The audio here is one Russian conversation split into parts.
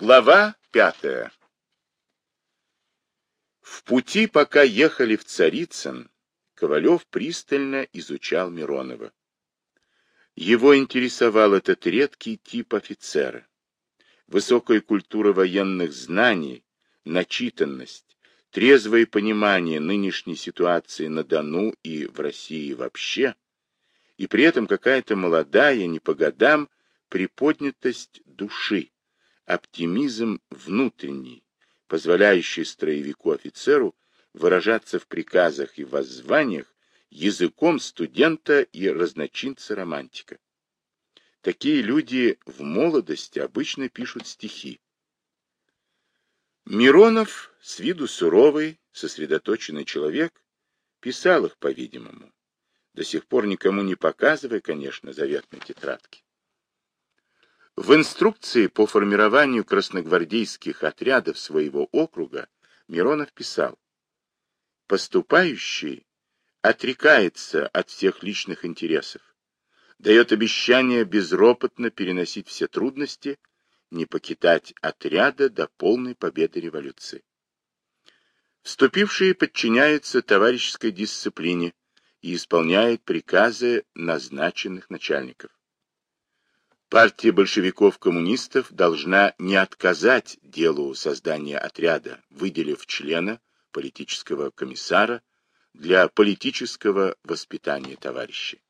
Глава пятая. В пути, пока ехали в Царицын, Ковалев пристально изучал Миронова. Его интересовал этот редкий тип офицера. Высокая культура военных знаний, начитанность, трезвое понимание нынешней ситуации на Дону и в России вообще, и при этом какая-то молодая, не по годам, приподнятость души, оптимизм внутренний, позволяющий строевику-офицеру выражаться в приказах и воззваниях языком студента и разночинца-романтика. Такие люди в молодости обычно пишут стихи. Миронов, с виду суровый, сосредоточенный человек, писал их, по-видимому, до сих пор никому не показывая, конечно, заветной тетрадки. В инструкции по формированию красногвардейских отрядов своего округа Миронов писал «Поступающий отрекается от всех личных интересов, дает обещание безропотно переносить все трудности, не покидать отряда до полной победы революции. Вступившие подчиняются товарищеской дисциплине и исполняют приказы назначенных начальников. Партия большевиков-коммунистов должна не отказать делу создания отряда, выделив члена, политического комиссара, для политического воспитания товарищей.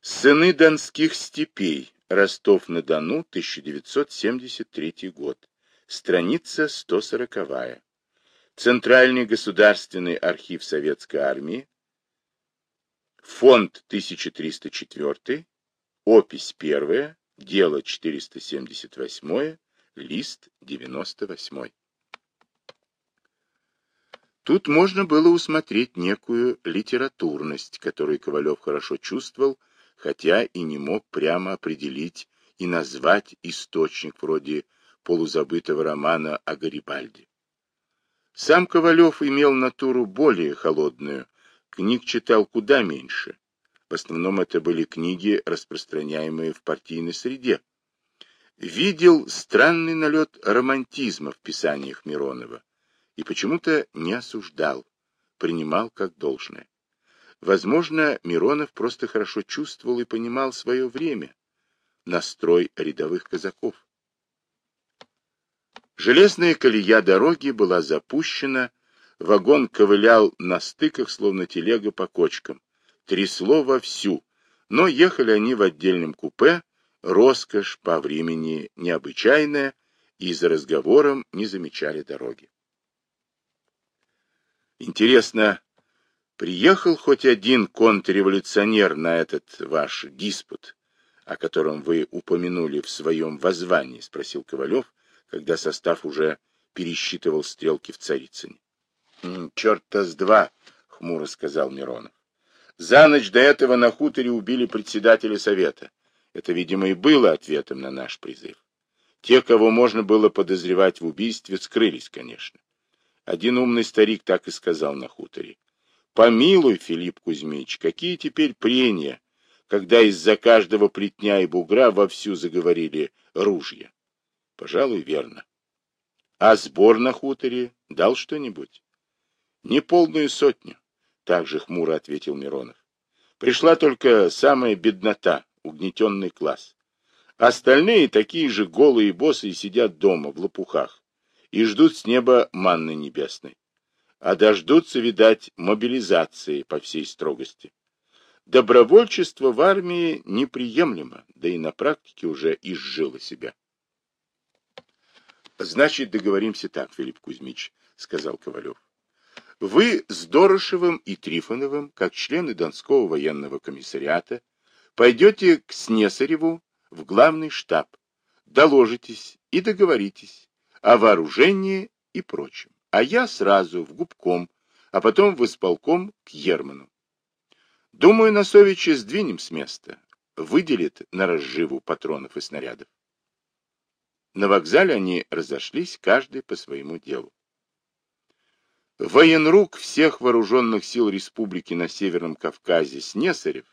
Сыны донских степей. Ростов-на-Дону, 1973 год. Страница 140. Центральный государственный архив Советской армии. Фонд 1304. Опись 1. Дело 478. Лист 98. Тут можно было усмотреть некую литературность, которую Ковалев хорошо чувствовал, хотя и не мог прямо определить и назвать источник вроде полузабытого романа о Гарибальде. Сам Ковалев имел натуру более холодную, книг читал куда меньше. В основном это были книги, распространяемые в партийной среде. Видел странный налет романтизма в писаниях Миронова и почему-то не осуждал, принимал как должное. Возможно, Миронов просто хорошо чувствовал и понимал свое время, настрой рядовых казаков. Железная колея дороги была запущена, вагон ковылял на стыках, словно телега по кочкам, трясло вовсю, но ехали они в отдельном купе, роскошь по времени необычайная, и за разговором не замечали дороги. Интересно, приехал хоть один контрреволюционер на этот ваш диспут, о котором вы упомянули в своем воззвании? — спросил Ковалев, когда состав уже пересчитывал стрелки в Царицыне. — Черт-то с два, — хмуро сказал Миронов. За ночь до этого на хуторе убили председателя совета. Это, видимо, и было ответом на наш призыв. Те, кого можно было подозревать в убийстве, скрылись, конечно. Один умный старик так и сказал на хуторе. Помилуй, Филипп Кузьмич, какие теперь прения, когда из-за каждого плетня и бугра вовсю заговорили ружья. Пожалуй, верно. А сбор на хуторе дал что-нибудь? Не полную сотню, также хмуро ответил Миронов. Пришла только самая беднота, угнетенный класс. Остальные такие же голые боссы сидят дома в лопухах и ждут с неба манны небесной. А дождутся, видать, мобилизации по всей строгости. Добровольчество в армии неприемлемо, да и на практике уже изжило себя. Значит, договоримся так, Филипп Кузьмич, сказал Ковалев. Вы с Дорошевым и Трифоновым, как члены Донского военного комиссариата, пойдете к Снесареву в главный штаб, доложитесь и договоритесь, о вооружении и прочем. А я сразу в губком, а потом в исполком к Ерману. Думаю, Носовича сдвинем с места. Выделит на разживу патронов и снарядов. На вокзале они разошлись, каждый по своему делу. Военрук всех вооруженных сил республики на Северном Кавказе Снесарев,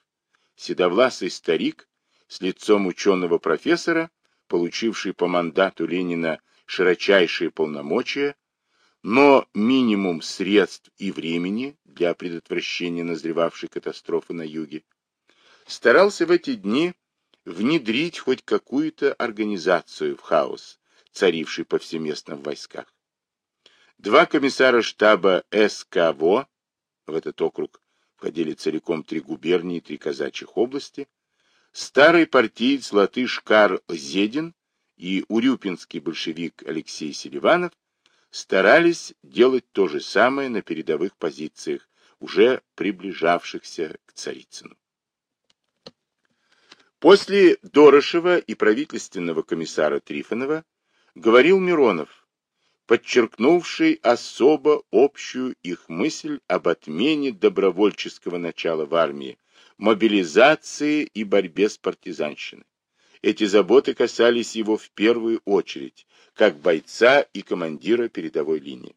седовласый старик с лицом ученого профессора, получивший по мандату Ленина широчайшие полномочия, но минимум средств и времени для предотвращения назревавшей катастрофы на юге, старался в эти дни внедрить хоть какую-то организацию в хаос, царивший повсеместно в войсках. Два комиссара штаба СКВО, в этот округ входили целиком три губернии и три казачьих области, старый партиец латыш Карл Зедин и урюпинский большевик Алексей Селиванов старались делать то же самое на передовых позициях, уже приближавшихся к Царицыну. После Дорошева и правительственного комиссара Трифонова говорил Миронов, подчеркнувший особо общую их мысль об отмене добровольческого начала в армии, мобилизации и борьбе с партизанщиной. Эти заботы касались его в первую очередь, как бойца и командира передовой линии.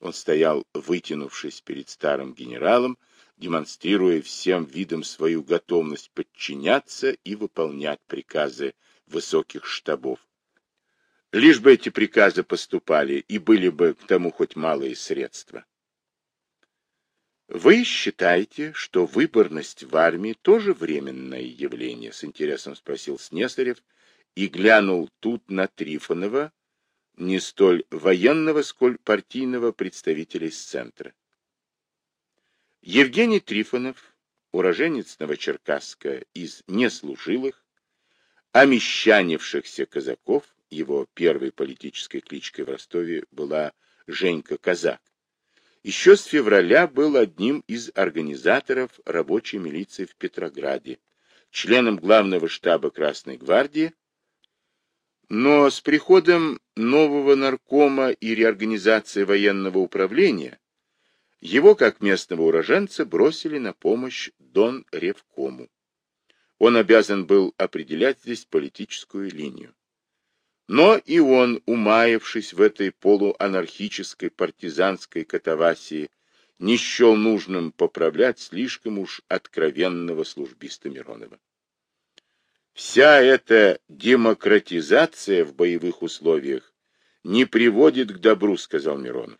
Он стоял, вытянувшись перед старым генералом, демонстрируя всем видом свою готовность подчиняться и выполнять приказы высоких штабов. Лишь бы эти приказы поступали, и были бы к тому хоть малые средства. Вы считаете, что выборность в армии тоже временное явление? С интересом спросил Снесарев и глянул тут на Трифонова, не столь военного, сколь партийного представителя из центра. Евгений Трифонов, уроженец Новочеркасска из неслужилых, омещанившихся казаков, его первой политической кличкой в Ростове была Женька Казак, еще с февраля был одним из организаторов рабочей милиции в Петрограде, членом главного штаба Красной гвардии, но с приходом нового наркома и реорганизацией военного управления его, как местного уроженца, бросили на помощь Дон Ревкому. Он обязан был определять здесь политическую линию. Но и он, умаявшись в этой полуанархической партизанской катавасии, не счел нужным поправлять слишком уж откровенного службиста Миронова. Вся эта демократизация в боевых условиях не приводит к добру, сказал Миронов.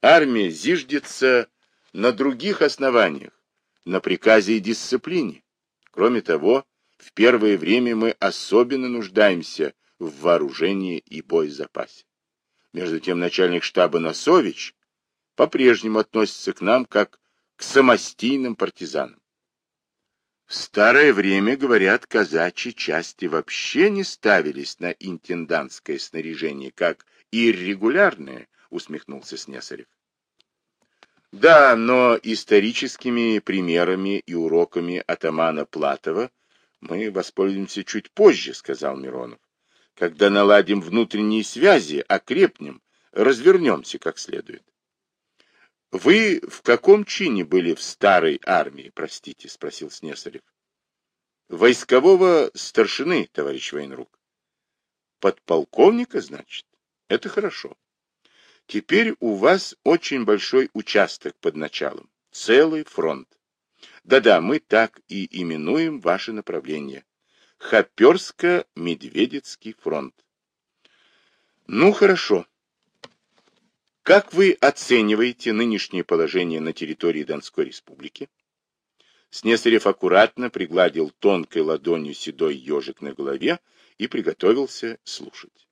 Армия зиждется на других основаниях, на приказе и дисциплине. Кроме того, в первое время мы особенно нуждаемся в вооружении и боезапасе. Между тем начальник штаба Носович по-прежнему относится к нам как к самостийным партизанам. В старое время, говорят, казачьи части вообще не ставились на интендантское снаряжение, как иррегулярные, усмехнулся Снесарев. Да, но историческими примерами и уроками атамана Платова мы воспользуемся чуть позже, сказал Миронов. Когда наладим внутренние связи, окрепнем, развернемся как следует. Вы в каком чине были в старой армии, простите, спросил Снесарев. Войскового старшины, товарищ военрук. Подполковника, значит? Это хорошо. Теперь у вас очень большой участок под началом. Целый фронт. Да-да, мы так и именуем ваше направление. Хоперско-Медведецкий фронт. Ну, хорошо. Как вы оцениваете нынешнее положение на территории Донской республики? Снесарев аккуратно пригладил тонкой ладонью седой ежик на голове и приготовился слушать.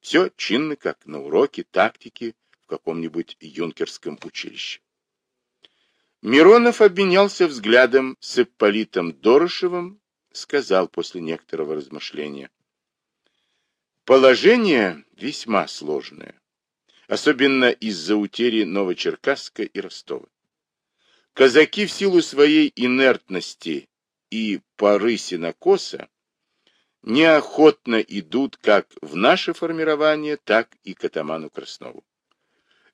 Все чинно, как на уроке тактики в каком-нибудь юнкерском училище. Миронов обменялся взглядом с Ипполитом Дорошевым, сказал после некоторого размышления. Положение весьма сложное, особенно из-за утери Новочеркасска и Ростова. Казаки в силу своей инертности и поры синокоса неохотно идут как в наше формирование, так и к атаману Краснову.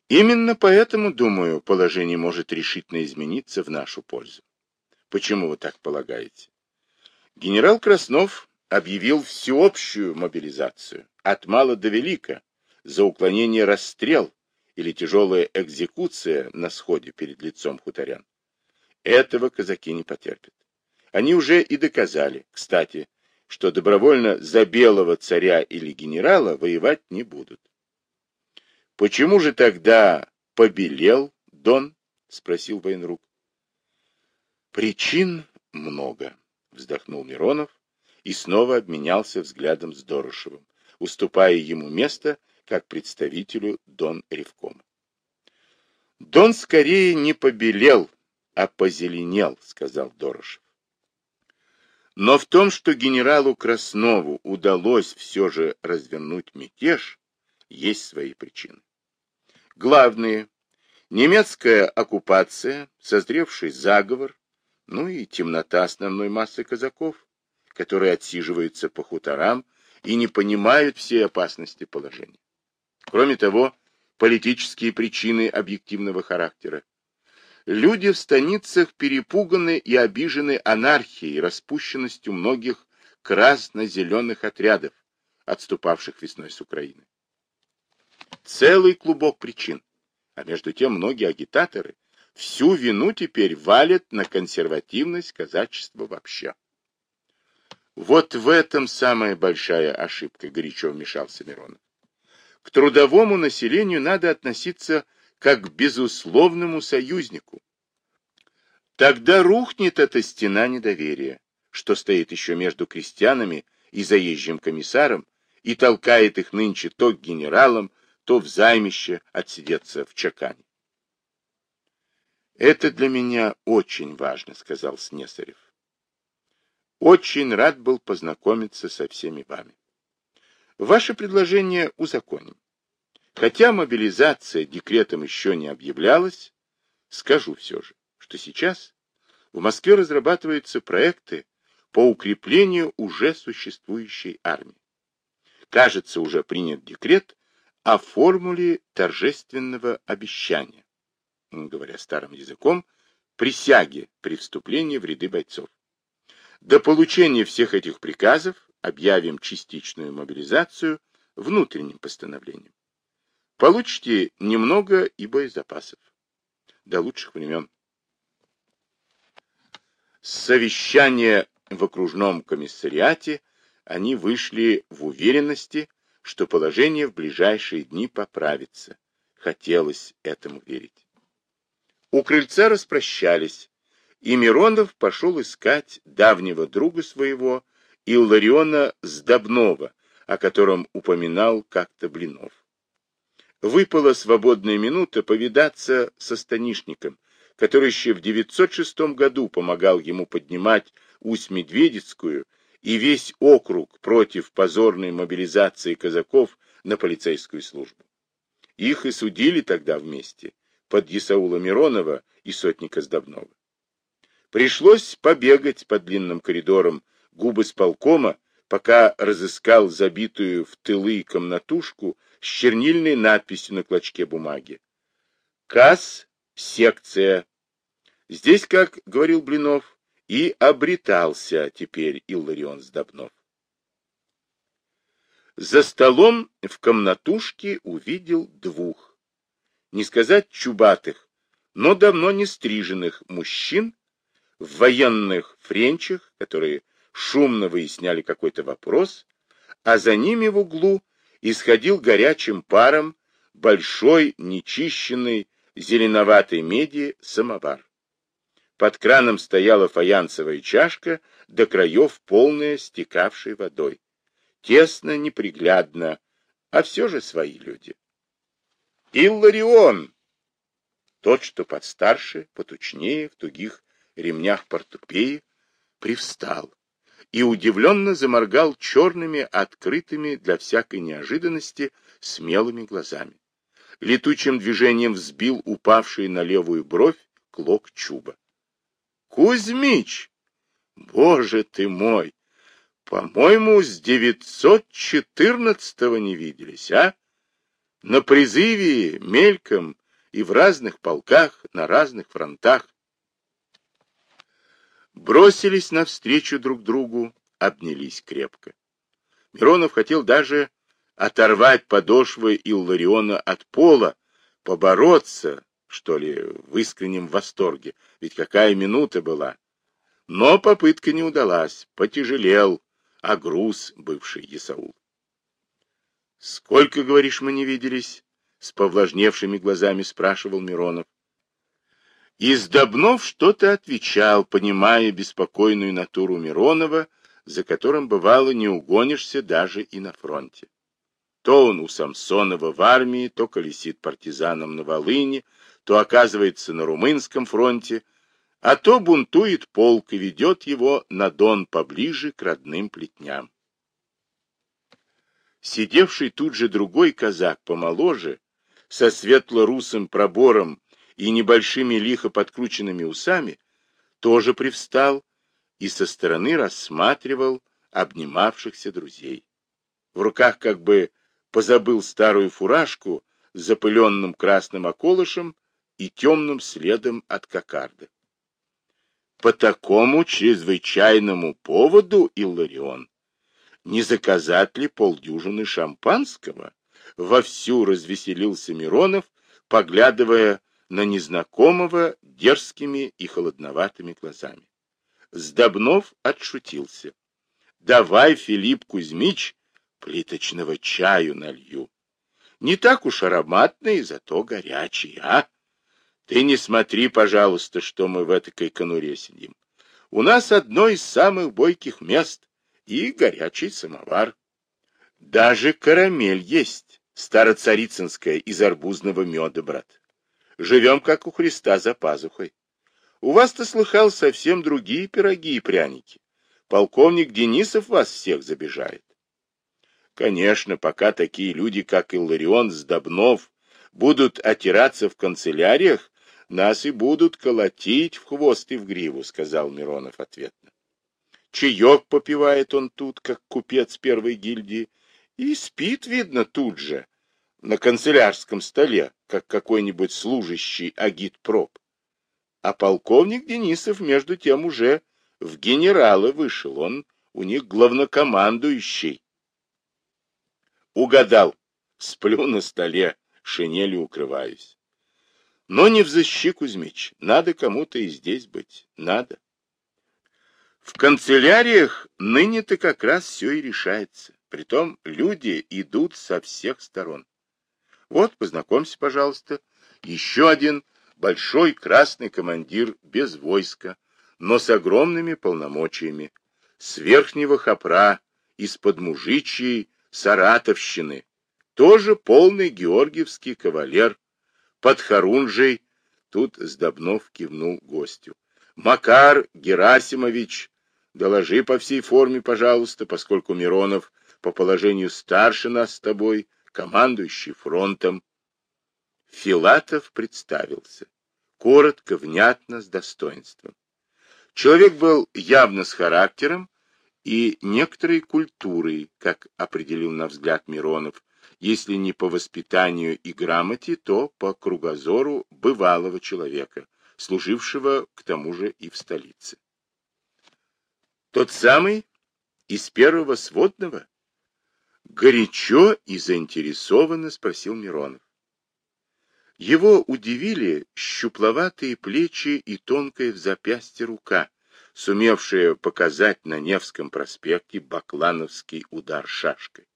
Именно поэтому, думаю, положение может решительно измениться в нашу пользу. Почему вы так полагаете? Генерал Краснов объявил всеобщую мобилизацию, от мала до велика, за уклонение расстрел или тяжелая экзекуция на сходе перед лицом хуторян. Этого казаки не потерпят. Они уже и доказали, кстати, что добровольно за белого царя или генерала воевать не будут. Почему же тогда побелел Дон? спросил военрук. Причин много, вздохнул Миронов и снова обменялся взглядом с Дорошевым, уступая ему место как представителю Дон Ревкома. Дон скорее не побелел, а позеленел, сказал Дорошев. Но в том, что генералу Краснову удалось все же развернуть мятеж, есть свои причины. Главные – немецкая оккупация, созревший заговор, ну и темнота основной массы казаков, которые отсиживаются по хуторам и не понимают всей опасности положения. Кроме того, политические причины объективного характера. Люди в станицах перепуганы и обижены анархией, распущенностью многих красно-зеленых отрядов, отступавших весной с Украины. Целый клубок причин. А между тем многие агитаторы всю вину теперь валят на консервативность казачества вообще. Вот в этом самая большая ошибка, горячо вмешался Миронов. К трудовому населению надо относиться как к безусловному союзнику. Тогда рухнет эта стена недоверия, что стоит еще между крестьянами и заезжим комиссаром, и толкает их нынче то к генералам, то в займище отсидеться в чакане. «Это для меня очень важно», — сказал Снесарев. «Очень рад был познакомиться со всеми вами. Ваше предложение узаконим. Хотя мобилизация декретом еще не объявлялась, скажу все же, что сейчас в Москве разрабатываются проекты по укреплению уже существующей армии. Кажется, уже принят декрет о формуле торжественного обещания, говоря старым языком, присяги при вступлении в ряды бойцов. До получения всех этих приказов объявим частичную мобилизацию внутренним постановлением. Получите немного и боезапасов. До лучших времен. С совещания в окружном комиссариате они вышли в уверенности, что положение в ближайшие дни поправится. Хотелось этому верить. У крыльца распрощались, и Миронов пошел искать давнего друга своего, Иллариона Сдобнова, о котором упоминал как-то Блинов. Выпала свободная минута повидаться со станишником, который еще в 906 году помогал ему поднимать Усть-Медведицкую и весь округ против позорной мобилизации казаков на полицейскую службу. Их и судили тогда вместе, под Исаула Миронова и сотника Сдобнова. Пришлось побегать по длинным коридорам губы с полкома, пока разыскал забитую в тылы комнатушку с чернильной надписью на клочке бумаги. КАС, секция. Здесь, как говорил Блинов, и обретался теперь Илларион Сдобнов. За столом в комнатушке увидел двух, не сказать чубатых, но давно не стриженных мужчин в военных френчах, которые шумно выясняли какой-то вопрос, а за ними в углу исходил горячим паром большой, нечищенный, зеленоватой меди самовар. Под краном стояла фаянсовая чашка, до краев полная стекавшей водой. Тесно, неприглядно, а все же свои люди. Илларион! Тот, что подстарше, потучнее, в тугих ремнях портупеи, привстал и удивленно заморгал черными, открытыми для всякой неожиданности, смелыми глазами. Летучим движением взбил упавший на левую бровь клок чуба. Кузьмич! Боже ты мой! По-моему, с девятьсот четырнадцатого не виделись, а? На призыве, мельком и в разных полках, на разных фронтах. Бросились навстречу друг другу, обнялись крепко. Миронов хотел даже оторвать подошвы Иллариона от пола, побороться, что ли, в искреннем восторге, ведь какая минута была. Но попытка не удалась, потяжелел, а груз бывший Есаул. «Сколько, говоришь, мы не виделись?» — с повлажневшими глазами спрашивал Миронов. Издобнов что-то отвечал, понимая беспокойную натуру Миронова, за которым, бывало, не угонишься даже и на фронте. То он у Самсонова в армии, то колесит партизаном на Волыне, то оказывается на Румынском фронте, а то бунтует полк и ведет его на Дон поближе к родным плетням. Сидевший тут же другой казак помоложе, со светло-русым пробором и небольшими лихо подкрученными усами, тоже привстал и со стороны рассматривал обнимавшихся друзей. В руках как бы позабыл старую фуражку с запыленным красным околышем и темным следом от кокарда. По такому чрезвычайному поводу, Илларион, не заказать ли полдюжины шампанского? Вовсю развеселился Миронов, поглядывая на незнакомого дерзкими и холодноватыми глазами. Сдобнов отшутился. «Давай, Филипп Кузьмич, плиточного чаю налью. Не так уж ароматный, зато горячий, а? Ты не смотри, пожалуйста, что мы в этой конуре сидим. У нас одно из самых бойких мест и горячий самовар. Даже карамель есть, староцарицынская, из арбузного меда, брат. Живем, как у Христа, за пазухой. У вас-то слыхал совсем другие пироги и пряники. Полковник Денисов вас всех забежает. Конечно, пока такие люди, как Илларион Сдобнов, будут отираться в канцеляриях, нас и будут колотить в хвост и в гриву, сказал Миронов ответно. Чаек попивает он тут, как купец первой гильдии, и спит, видно, тут же, на канцелярском столе, как какой-нибудь служащий агитпроп. А полковник Денисов, между тем, уже в генералы вышел. Он у них главнокомандующий. Угадал. Сплю на столе, шинелью укрываюсь. Но не взыщи, Кузьмич. Надо кому-то и здесь быть. Надо. В канцеляриях ныне-то как раз все и решается. Притом люди идут со всех сторон. Вот, познакомься, пожалуйста, еще один большой красный командир без войска, но с огромными полномочиями, с верхнего хопра, из-под мужичьей Саратовщины, тоже полный георгиевский кавалер, под Харунжей, тут Сдобнов кивнул гостю. Макар Герасимович, доложи по всей форме, пожалуйста, поскольку Миронов по положению старше нас с тобой, командующий фронтом. Филатов представился. Коротко, внятно, с достоинством. Человек был явно с характером и некоторой культурой, как определил на взгляд Миронов, если не по воспитанию и грамоте, то по кругозору бывалого человека, служившего к тому же и в столице. Тот самый из первого сводного? Горячо и заинтересованно спросил Миронов. Его удивили щупловатые плечи и тонкая в запястье рука, сумевшая показать на Невском проспекте баклановский удар шашкой.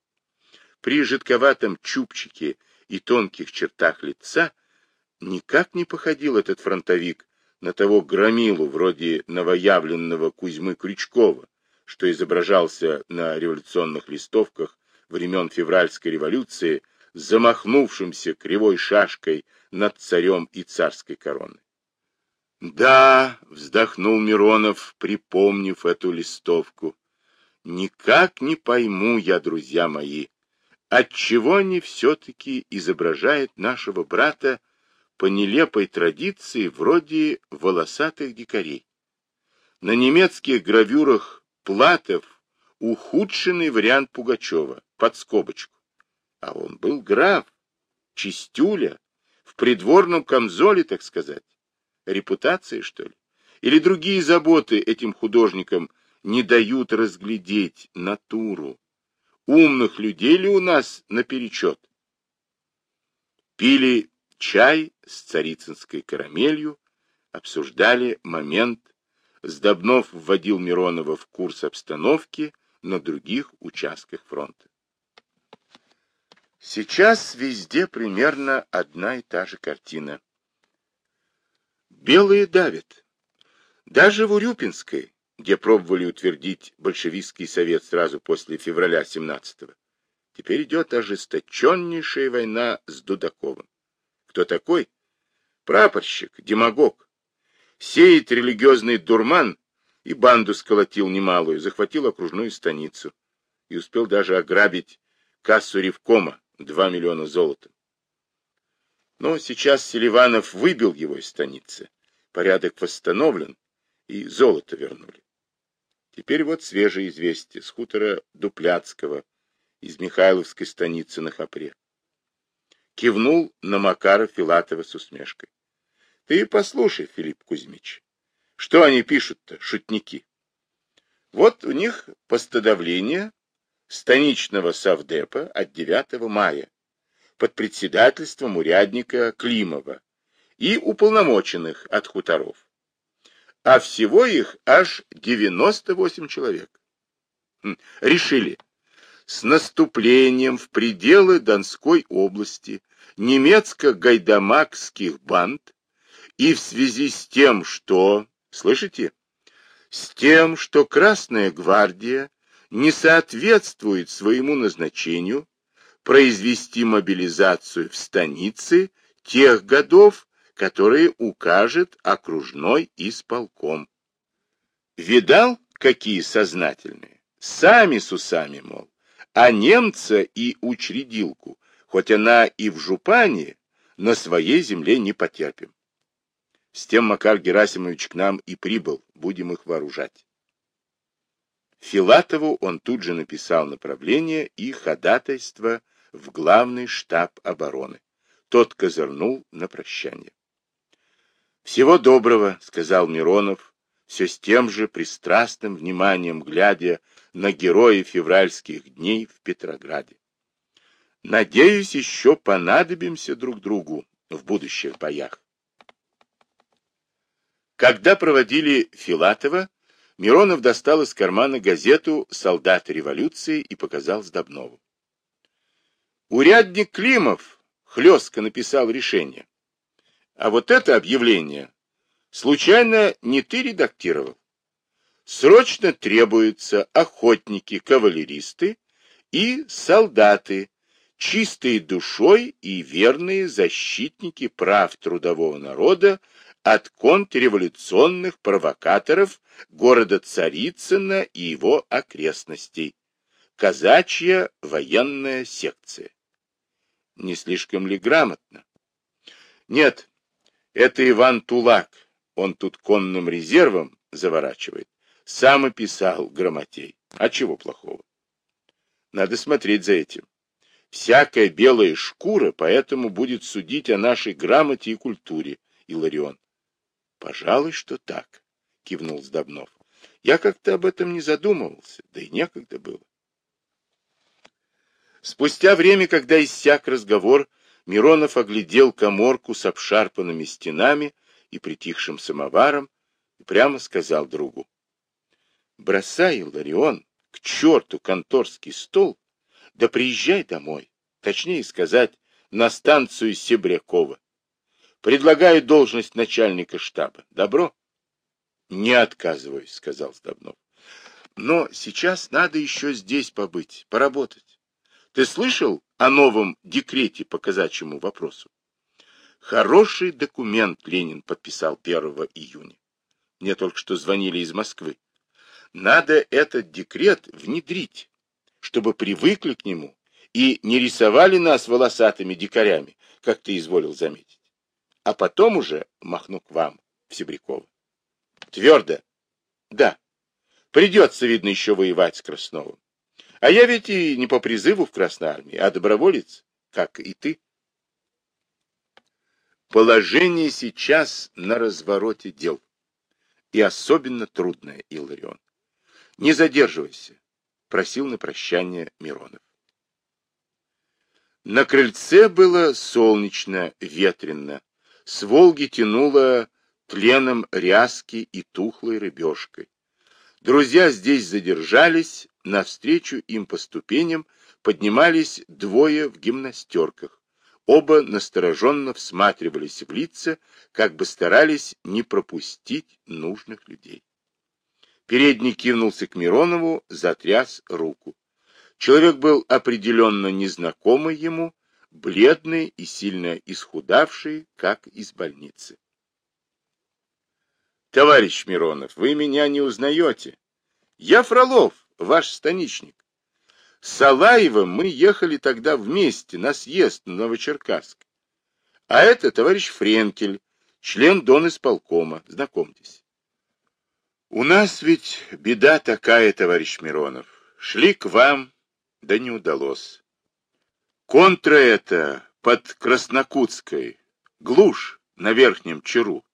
При жидковатом чубчике и тонких чертах лица никак не походил этот фронтовик на того громилу вроде новоявленного Кузьмы Крючкова, что изображался на революционных листовках времен февральской революции, замахнувшимся кривой шашкой над царем и царской короной. Да, вздохнул Миронов, припомнив эту листовку. Никак не пойму я, друзья мои, отчего они все-таки изображают нашего брата по нелепой традиции вроде волосатых дикарей. На немецких гравюрах Платов ухудшенный вариант Пугачева, под скобочку. А он был граф, чистюля, в придворном камзоле, так сказать. Репутация, что ли? Или другие заботы этим художникам не дают разглядеть натуру? Умных людей ли у нас наперечет? Пили чай с царицынской карамелью, обсуждали момент. Сдобнов вводил Миронова в курс обстановки, на других участках фронта. Сейчас везде примерно одна и та же картина. Белые давят. Даже в Урюпинской, где пробовали утвердить большевистский совет сразу после февраля 17-го, теперь идет ожесточеннейшая война с Дудаковым. Кто такой? Прапорщик, демагог. Сеет религиозный дурман и банду сколотил немалую, захватил окружную станицу и успел даже ограбить кассу Ревкома, 2 миллиона золота. Но сейчас Селиванов выбил его из станицы, порядок восстановлен, и золото вернули. Теперь вот свежее известие с хутора Дупляцкого из Михайловской станицы на Хапре. Кивнул на Макара Филатова с усмешкой. Ты послушай, Филипп Кузьмич, что они пишут-то, шутники? Вот у них постодавление станичного совдепа от 9 мая под председательством урядника Климова и уполномоченных от хуторов. А всего их аж 98 человек. Хм, решили, с наступлением в пределы Донской области немецко-гайдамакских банд и в связи с тем, что, слышите, с тем, что Красная гвардия не соответствует своему назначению произвести мобилизацию в станице тех годов, которые укажет окружной исполком. Видал, какие сознательные? Сами с усами, мол. А немца и учредилку, хоть она и в жупане, на своей земле не потерпим. С тем Макар Герасимович к нам и прибыл, будем их вооружать. Филатову он тут же написал направление и ходатайство в главный штаб обороны. Тот козырнул на прощание. «Всего доброго», — сказал Миронов, все с тем же пристрастным вниманием глядя на героя февральских дней в Петрограде. «Надеюсь, еще понадобимся друг другу в будущих боях». Когда проводили Филатова, Миронов достал из кармана газету «Солдаты революции» и показал Сдобнову. Урядник Климов хлестко написал решение. А вот это объявление случайно не ты редактировал? Срочно требуются охотники, кавалеристы и солдаты, чистые душой и верные защитники прав трудового народа от контрреволюционных провокаторов города Царицына и его окрестностей. Казачья военная секция. Не слишком ли грамотно? Нет, это Иван Тулак. Он тут конным резервом заворачивает. Сам и писал грамотей. А чего плохого? Надо смотреть за этим. Всякая белая шкура поэтому будет судить о нашей грамоте и культуре, Иларион. Пожалуй, что так, кивнул Сдобнов. Я как-то об этом не задумывался, да и некогда было. Спустя время, когда иссяк разговор, Миронов оглядел коморку с обшарпанными стенами и притихшим самоваром и прямо сказал другу. «Бросай, Ларион, к черту конторский стол, да приезжай домой, точнее сказать, на станцию Себрякова. Предлагаю должность начальника штаба. Добро? Не отказываюсь, сказал Сдобнов. Но сейчас надо еще здесь побыть, поработать. Ты слышал о новом декрете по казачьему вопросу? Хороший документ Ленин подписал 1 июня. Мне только что звонили из Москвы. Надо этот декрет внедрить, чтобы привыкли к нему и не рисовали нас волосатыми дикарями, как ты изволил заметить а потом уже махну к вам, Всебрякова. Твердо. Да. Придется, видно, еще воевать с Красновым. А я ведь и не по призыву в Красной Армии, а доброволец, как и ты. Положение сейчас на развороте дел. И особенно трудное, Иларион. Не задерживайся, просил на прощание Миронов. На крыльце было солнечно, ветрено, с Волги тянуло тленом ряски и тухлой рыбешкой. Друзья здесь задержались, навстречу им по ступеням поднимались двое в гимнастерках. Оба настороженно всматривались в лица, как бы старались не пропустить нужных людей. Передний кинулся к Миронову, затряс руку. Человек был определенно незнакомый ему, бледный и сильно исхудавший, как из больницы. Товарищ Миронов, вы меня не узнаете. Я Фролов, ваш станичник. С Алаевым мы ехали тогда вместе на съезд на Новочеркасск. А это товарищ Френкель, член Дон исполкома. Знакомьтесь. У нас ведь беда такая, товарищ Миронов. Шли к вам, да не удалось. Контра это под Краснокутской, глушь на Верхнем Чару.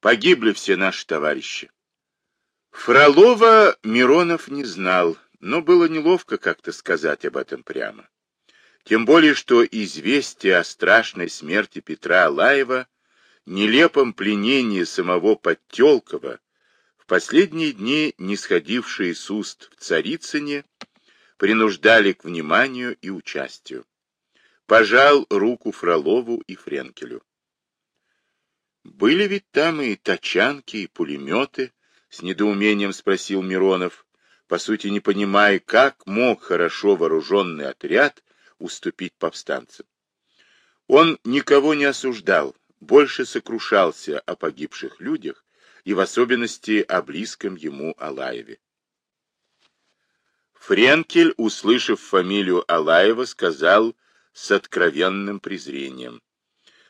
Погибли все наши товарищи. Фролова Миронов не знал, но было неловко как-то сказать об этом прямо. Тем более, что известие о страшной смерти Петра Алаева, нелепом пленении самого Подтелкова, в последние дни не сходившие с уст в Царицыне, принуждали к вниманию и участию. Пожал руку Фролову и Френкелю. Были ведь там и тачанки, и пулеметы, с недоумением спросил Миронов, по сути не понимая, как мог хорошо вооруженный отряд уступить повстанцам. Он никого не осуждал, больше сокрушался о погибших людях и в особенности о близком ему Алаеве. Френкель, услышав фамилию Алаева, сказал с откровенным презрением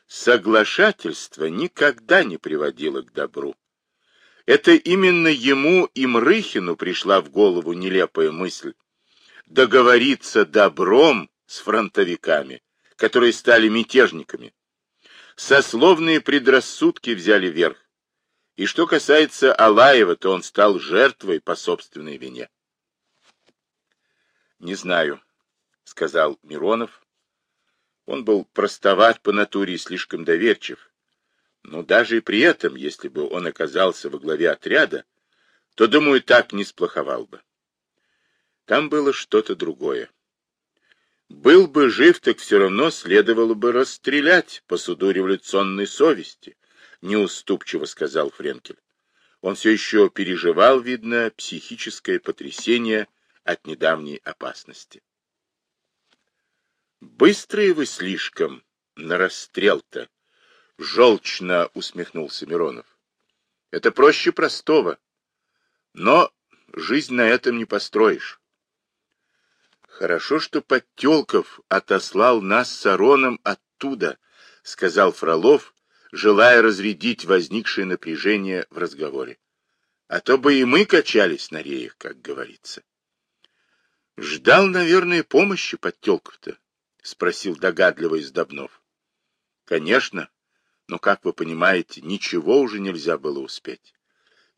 соглашательство никогда не приводило к добру. Это именно ему и Мрыхину пришла в голову нелепая мысль договориться добром с фронтовиками, которые стали мятежниками. Сословные предрассудки взяли верх. И что касается Алаева, то он стал жертвой по собственной вине. «Не знаю», — сказал Миронов, он был простоват по натуре и слишком доверчив. Но даже и при этом, если бы он оказался во главе отряда, то, думаю, так не сплоховал бы. Там было что-то другое. Был бы жив, так все равно следовало бы расстрелять по суду революционной совести, неуступчиво сказал Френкель. Он все еще переживал, видно, психическое потрясение от недавней опасности. Быстрые вы слишком на расстрел-то, — желчно усмехнулся Миронов. Это проще простого. Но жизнь на этом не построишь. Хорошо, что Подтелков отослал нас с Ароном оттуда, — сказал Фролов, желая разрядить возникшее напряжение в разговоре. А то бы и мы качались на реях, как говорится. Ждал, наверное, помощи Подтелков-то. — спросил догадливый Сдобнов. — Конечно, но, как вы понимаете, ничего уже нельзя было успеть.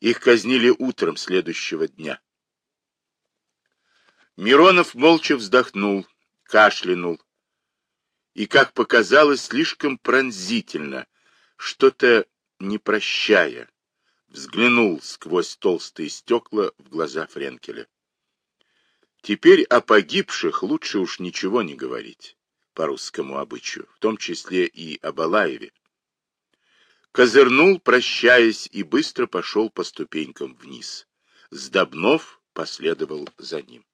Их казнили утром следующего дня. Миронов молча вздохнул, кашлянул. И, как показалось, слишком пронзительно, что-то не прощая, взглянул сквозь толстые стекла в глаза Френкеля. Теперь о погибших лучше уж ничего не говорить по русскому обычаю, в том числе и об Алаеве. Козырнул, прощаясь, и быстро пошел по ступенькам вниз. Сдобнов последовал за ним.